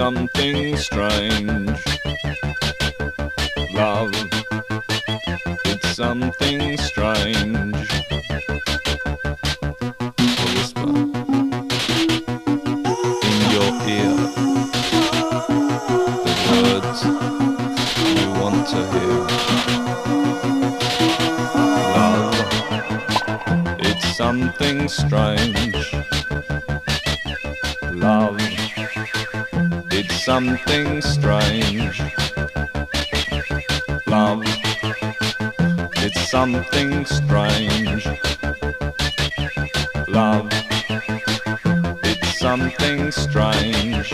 something strange. Love, it's something strange. Whisper in your ear. The words you want to hear. Love, it's something strange. Something strange. Love, it's something strange. Love, it's something strange.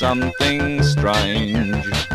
something strange.